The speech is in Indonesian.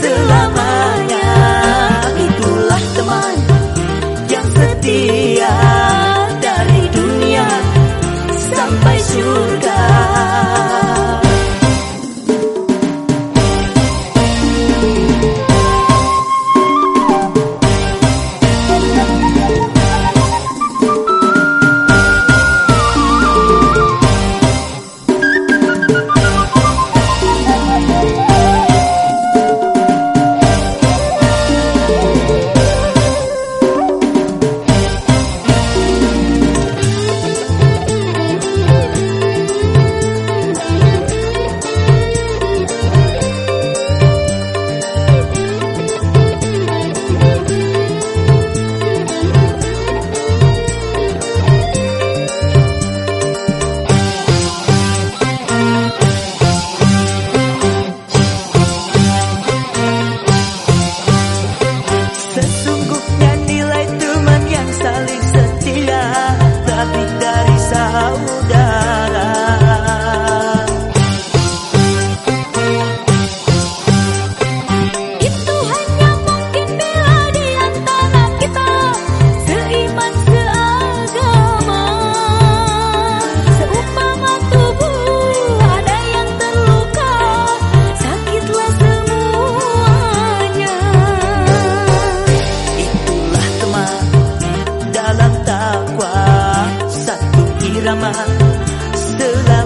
selama para ti. irama selalu